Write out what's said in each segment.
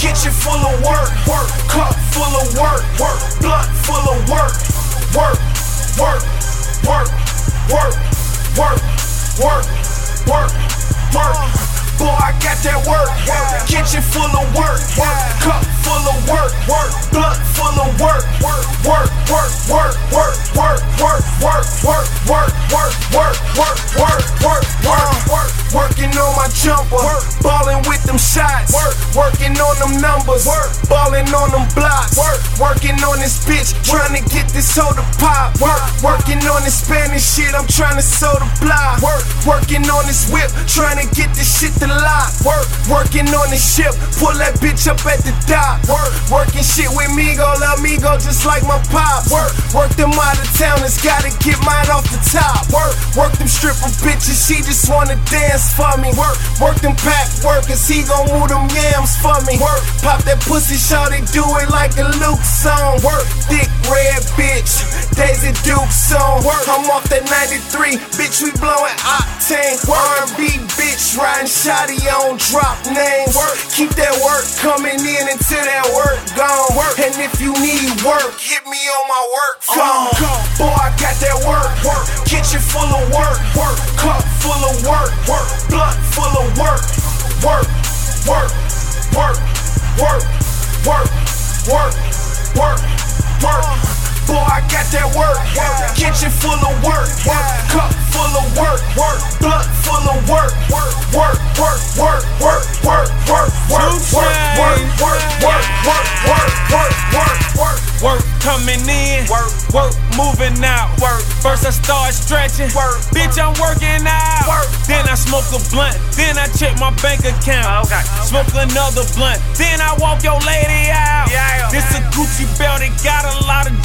Kitchen full of work, work. Cup full of work, work. Blunt full of work, work, work, work, work, work, work, work, work. Boy, I got that work. Kitchen full of work, work. Cup full of work, work. Blunt full of work, work, work, work, work, work, work, work, work, work, work, work, work, work, work, work, work, work. Working on my jumper, them shots, Work, working on them numbers, Work, balling on them blocks, Work, working on this bitch, trying to get this soda pop, Work, working on this Spanish shit, I'm trying to soda block, Work, working on this whip, trying to get this shit to lock, Work, working on this ship, pull that bitch up at the dock, Work, working shit with me, go love me, go just like my pops, work. Work them out of towners, gotta get mine off the top, Work, work them stripper bitches, she just wanna dance for me. Work, work them pack workers, he gon' move them yams for me. Work, pop that pussy, shot they do it like a Luke song. Work, thick red bitch, Daisy Duke song. Work, I'm off that 93, bitch, we blowing octane. R&B bitch, riding shoddy on drop names. Work, keep that work coming in until that work gone. Work, and if you need work, hit me on my work uh-huh. phone. Boy, I got that work, work, kitchen full of work, work, cup full of work, work, blunt full of work, work, work, work, work, work, work, work, work, work, work, work, work, work, work, work, work. Work coming in, work, work moving out. Work. First I start stretching, work. Bitch, I'm working out. Work. Then I smoke a blunt, then I check my bank account. Oh, okay. Smoke another blunt, then I walk your lady out. This a Gucci belt, it got a lot of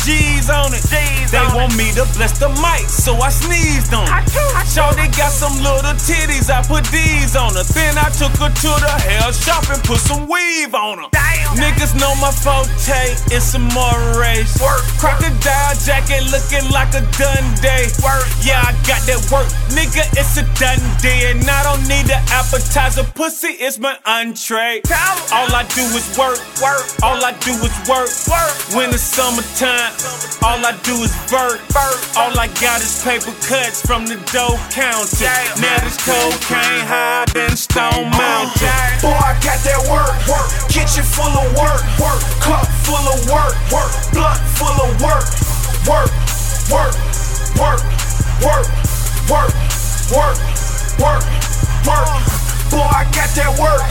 G's on it. G's they on want me to bless the mic, so I sneezed on it. Shorty got some little titties, I put these on her. Then I took her to the hair shop and put some weave on her. Damn. Niggas know my forte, it's a more race. Work. Crocodile jacket looking like a Dundee. Work. Yeah, I got that work. Nigga, it's a Dundee. And I don't need the appetizer. Pussy is my entree. All I do is work. Work. All I do is work. Work. When it's summertime, all I do is work. Vert. All I got is paper cuts from the dough counter. Yeah. Now this cocaine high than Stone Mountain. Boy, I got that work, work, kitchen full work, work, work, work, work. Boy, I got that work.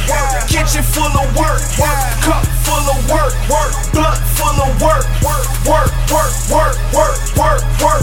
Kitchen full of work, work. Cup full of work, work. Blood full of work, work, work, work, work, work, work, work.